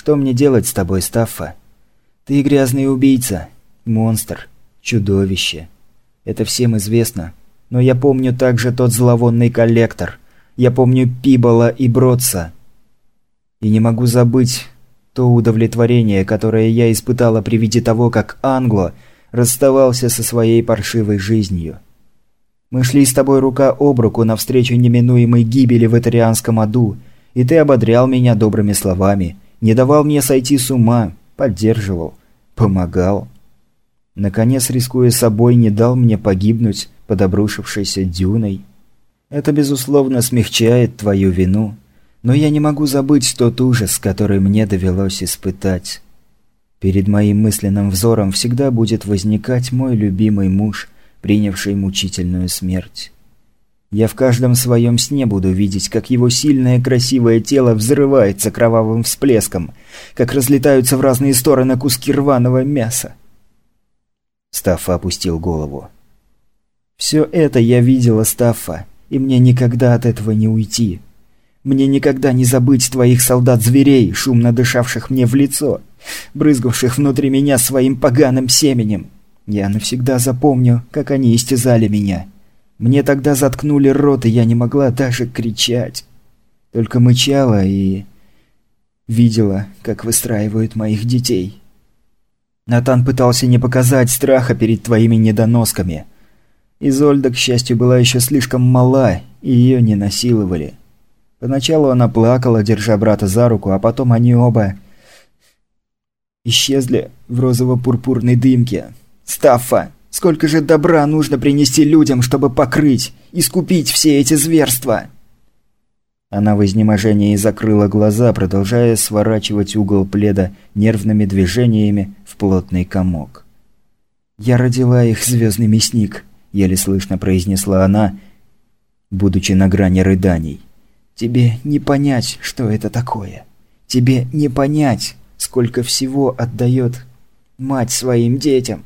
Что мне делать с тобой, Стаффа? Ты грязный убийца, монстр, чудовище. Это всем известно. Но я помню также тот зловонный коллектор. Я помню Пибола и Бродса. И не могу забыть то удовлетворение, которое я испытала при виде того, как Англо расставался со своей паршивой жизнью. Мы шли с тобой рука об руку навстречу неминуемой гибели в Этарианском аду, и ты ободрял меня добрыми словами, не давал мне сойти с ума, поддерживал, помогал. Наконец, рискуя собой, не дал мне погибнуть под обрушившейся дюной. Это, безусловно, смягчает твою вину, но я не могу забыть тот ужас, который мне довелось испытать. Перед моим мысленным взором всегда будет возникать мой любимый муж – принявший мучительную смерть. Я в каждом своем сне буду видеть, как его сильное красивое тело взрывается кровавым всплеском, как разлетаются в разные стороны куски рваного мяса. Стаффа опустил голову. «Все это я видела, Стаффа, и мне никогда от этого не уйти. Мне никогда не забыть твоих солдат-зверей, шумно дышавших мне в лицо, брызгавших внутри меня своим поганым семенем. Я навсегда запомню, как они истязали меня. Мне тогда заткнули рот, и я не могла даже кричать. Только мычала и... видела, как выстраивают моих детей. Натан пытался не показать страха перед твоими недоносками. Изольда, к счастью, была еще слишком мала, и ее не насиловали. Поначалу она плакала, держа брата за руку, а потом они оба исчезли в розово-пурпурной дымке. Стаффа, сколько же добра нужно принести людям, чтобы покрыть, искупить все эти зверства?» Она в изнеможении закрыла глаза, продолжая сворачивать угол пледа нервными движениями в плотный комок. «Я родила их, звездный мясник», — еле слышно произнесла она, будучи на грани рыданий. «Тебе не понять, что это такое. Тебе не понять, сколько всего отдает мать своим детям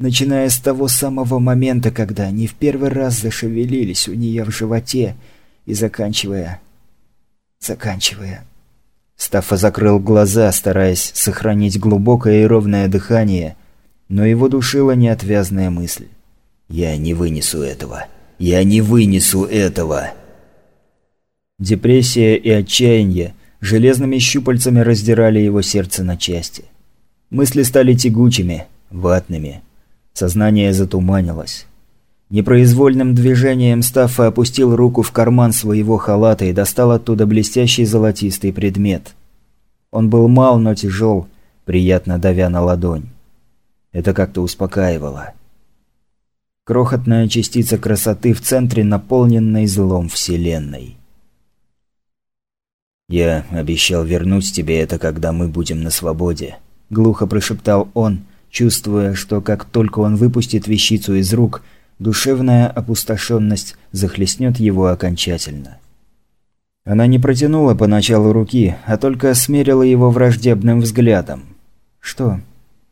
начиная с того самого момента, когда они в первый раз зашевелились у нее в животе, и заканчивая... заканчивая... Стаффа закрыл глаза, стараясь сохранить глубокое и ровное дыхание, но его душила неотвязная мысль. «Я не вынесу этого! Я не вынесу этого!» Депрессия и отчаяние железными щупальцами раздирали его сердце на части. Мысли стали тягучими, ватными. Сознание затуманилось. Непроизвольным движением Стаффа опустил руку в карман своего халата и достал оттуда блестящий золотистый предмет. Он был мал, но тяжел, приятно давя на ладонь. Это как-то успокаивало. Крохотная частица красоты в центре наполненной злом вселенной. «Я обещал вернуть тебе это, когда мы будем на свободе», — глухо прошептал он, чувствуя, что как только он выпустит вещицу из рук, душевная опустошенность захлестнет его окончательно. Она не протянула поначалу руки, а только смерила его враждебным взглядом. «Что?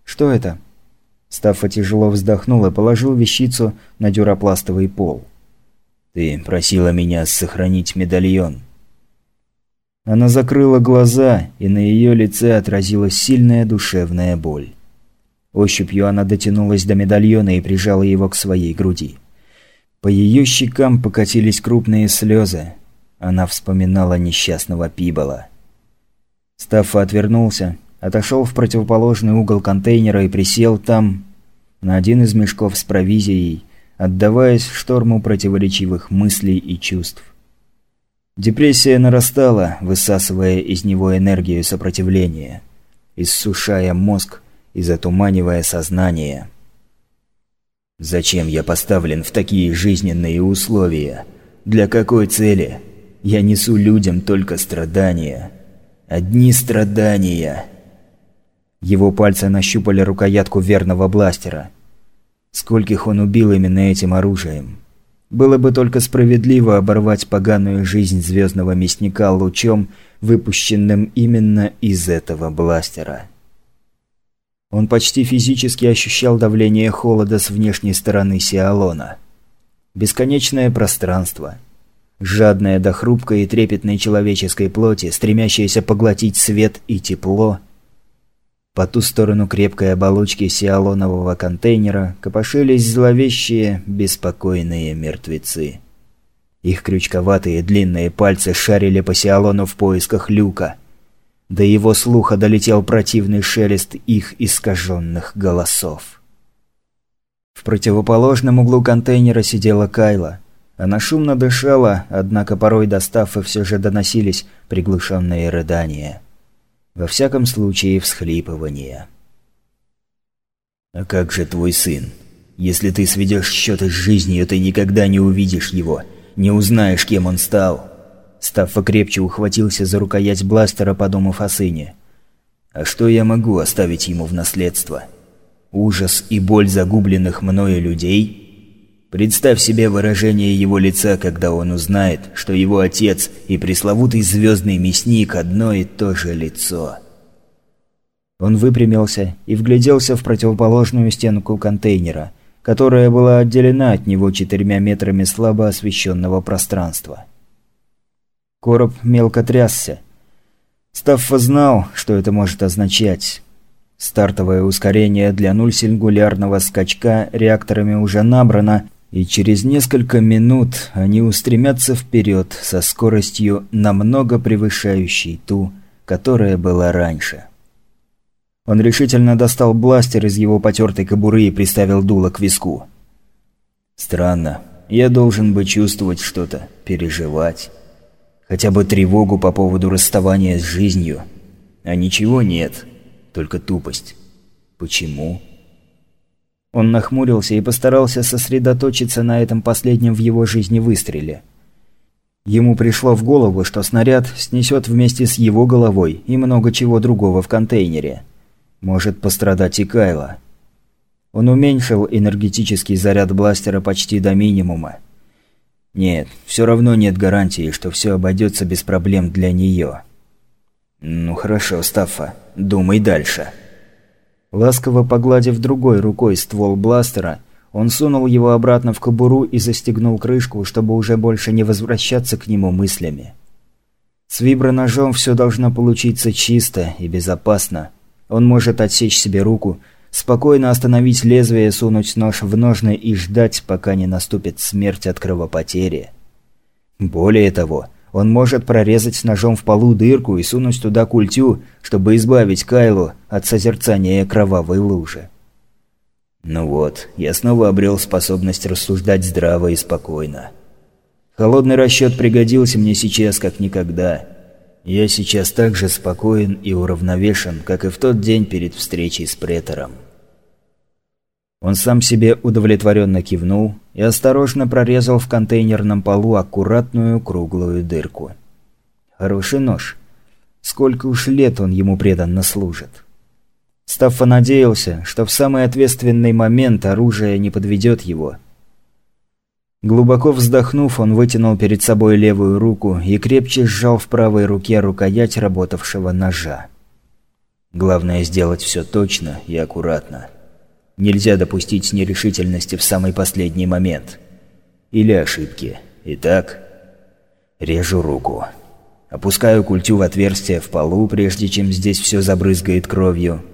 Что это?» Стаффа тяжело вздохнул и положил вещицу на дюропластовый пол. «Ты просила меня сохранить медальон». Она закрыла глаза, и на ее лице отразилась сильная душевная боль. Ощупью она дотянулась до медальона и прижала его к своей груди. По ее щекам покатились крупные слезы. Она вспоминала несчастного Пибола. Стаффа отвернулся, отошел в противоположный угол контейнера и присел там, на один из мешков с провизией, отдаваясь шторму противоречивых мыслей и чувств. Депрессия нарастала, высасывая из него энергию сопротивления, иссушая мозг, и затуманивая сознание. Зачем я поставлен в такие жизненные условия? Для какой цели? Я несу людям только страдания. Одни страдания. Его пальцы нащупали рукоятку верного бластера. Скольких он убил именно этим оружием? Было бы только справедливо оборвать поганую жизнь звездного мясника лучом, выпущенным именно из этого бластера. Он почти физически ощущал давление холода с внешней стороны Сиалона. Бесконечное пространство. жадная до хрупкой и трепетной человеческой плоти, стремящаяся поглотить свет и тепло. По ту сторону крепкой оболочки сиалонового контейнера копошились зловещие, беспокойные мертвецы. Их крючковатые длинные пальцы шарили по сиалону в поисках люка. До его слуха долетел противный шелест их искаженных голосов. В противоположном углу контейнера сидела Кайла. Она шумно дышала, однако порой до Стаффа все же доносились приглушенные рыдания. Во всяком случае, всхлипывания. «А как же твой сын? Если ты сведешь счеты с жизнью, ты никогда не увидишь его, не узнаешь, кем он стал». Стаффа крепче ухватился за рукоять бластера, подумав о сыне. «А что я могу оставить ему в наследство? Ужас и боль загубленных мною людей?» Представь себе выражение его лица, когда он узнает, что его отец и пресловутый звездный мясник одно и то же лицо. Он выпрямился и вгляделся в противоположную стенку контейнера, которая была отделена от него четырьмя метрами слабо освещенного пространства. Короб мелко трясся. Стаффа знал, что это может означать. Стартовое ускорение для нуль-сингулярного скачка реакторами уже набрано, и через несколько минут они устремятся вперед со скоростью, намного превышающей ту, которая была раньше. Он решительно достал бластер из его потертой кобуры и приставил дуло к виску. «Странно. Я должен бы чувствовать что-то, переживать. Хотя бы тревогу по поводу расставания с жизнью. А ничего нет, только тупость. Почему?» Он нахмурился и постарался сосредоточиться на этом последнем в его жизни выстреле. Ему пришло в голову, что снаряд снесет вместе с его головой и много чего другого в контейнере. Может пострадать и Кайла. Он уменьшил энергетический заряд бластера почти до минимума. Нет, все равно нет гарантии, что все обойдется без проблем для нее. Ну хорошо, Стаффа, думай дальше. Ласково погладив другой рукой ствол бластера, он сунул его обратно в кобуру и застегнул крышку, чтобы уже больше не возвращаться к нему мыслями. С виброножом все должно получиться чисто и безопасно. Он может отсечь себе руку, спокойно остановить лезвие, сунуть нож в ножны и ждать, пока не наступит смерть от кровопотери. Более того, он может прорезать ножом в полу дырку и сунуть туда культю, чтобы избавить Кайлу от созерцания кровавой лужи. Ну вот, я снова обрел способность рассуждать здраво и спокойно. Холодный расчет пригодился мне сейчас как никогда. Я сейчас так же спокоен и уравновешен, как и в тот день перед встречей с претором. Он сам себе удовлетворенно кивнул и осторожно прорезал в контейнерном полу аккуратную круглую дырку. Хороший нож. Сколько уж лет он ему преданно служит. Стаффа надеялся, что в самый ответственный момент оружие не подведет его. Глубоко вздохнув, он вытянул перед собой левую руку и крепче сжал в правой руке рукоять работавшего ножа. Главное сделать все точно и аккуратно. Нельзя допустить нерешительности в самый последний момент. Или ошибки. Итак, режу руку. Опускаю культю в отверстие в полу, прежде чем здесь все забрызгает кровью.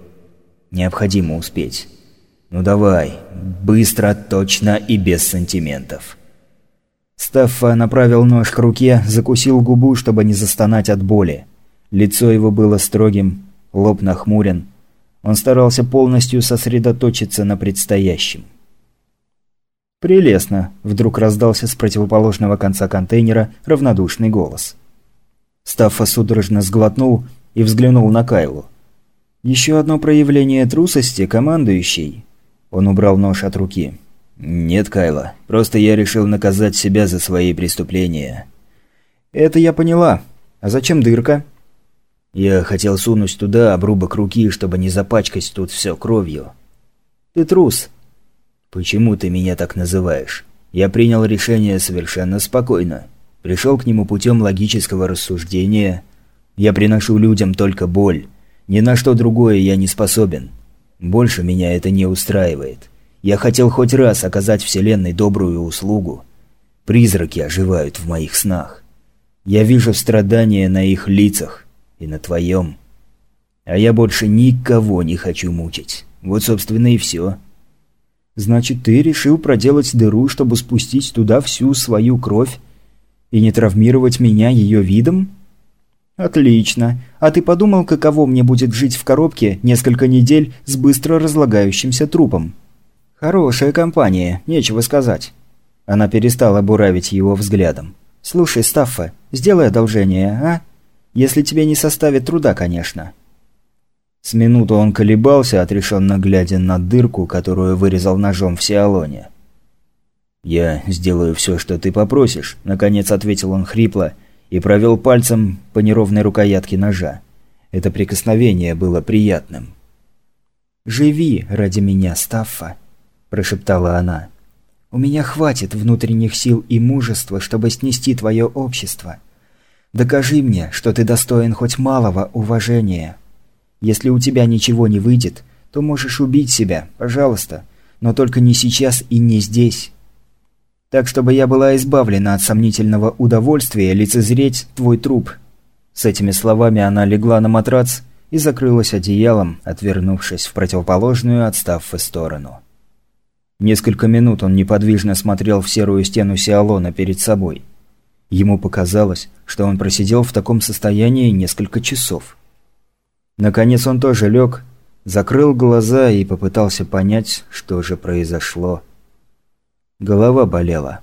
Необходимо успеть. Ну давай, быстро, точно и без сантиментов. Стаффа направил нож к руке, закусил губу, чтобы не застонать от боли. Лицо его было строгим, лоб нахмурен, он старался полностью сосредоточиться на предстоящем. «Прелестно!» – вдруг раздался с противоположного конца контейнера равнодушный голос. Стаффа судорожно сглотнул и взглянул на Кайлу. «Еще одно проявление трусости, командующий!» Он убрал нож от руки. «Нет, Кайла, просто я решил наказать себя за свои преступления». «Это я поняла. А зачем дырка?» Я хотел сунуть туда обрубок руки, чтобы не запачкать тут все кровью. Ты трус. Почему ты меня так называешь? Я принял решение совершенно спокойно. Пришел к нему путем логического рассуждения. Я приношу людям только боль. Ни на что другое я не способен. Больше меня это не устраивает. Я хотел хоть раз оказать Вселенной добрую услугу. Призраки оживают в моих снах. Я вижу страдания на их лицах и на твоем. А я больше никого не хочу мучить. Вот, собственно, и все. Значит, ты решил проделать дыру, чтобы спустить туда всю свою кровь и не травмировать меня ее видом? Отлично. А ты подумал, каково мне будет жить в коробке несколько недель с быстро разлагающимся трупом? Хорошая компания, нечего сказать. Она перестала буравить его взглядом. «Слушай, Стаффа, сделай одолжение, а? Если тебе не составит труда, конечно». С минуту он колебался, отрешенно глядя на дырку, которую вырезал ножом в Сиалоне. «Я сделаю все, что ты попросишь», — наконец ответил он хрипло и провел пальцем по неровной рукоятке ножа. Это прикосновение было приятным. «Живи ради меня, Стаффа», – прошептала она. «У меня хватит внутренних сил и мужества, чтобы снести твое общество. Докажи мне, что ты достоин хоть малого уважения». Если у тебя ничего не выйдет, то можешь убить себя, пожалуйста, но только не сейчас и не здесь. Так, чтобы я была избавлена от сомнительного удовольствия лицезреть твой труп». С этими словами она легла на матрац и закрылась одеялом, отвернувшись в противоположную от Стаффы сторону. Несколько минут он неподвижно смотрел в серую стену Сиалона перед собой. Ему показалось, что он просидел в таком состоянии несколько часов. Наконец он тоже лег, закрыл глаза и попытался понять, что же произошло. Голова болела.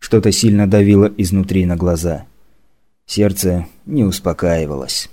Что-то сильно давило изнутри на глаза. Сердце не успокаивалось.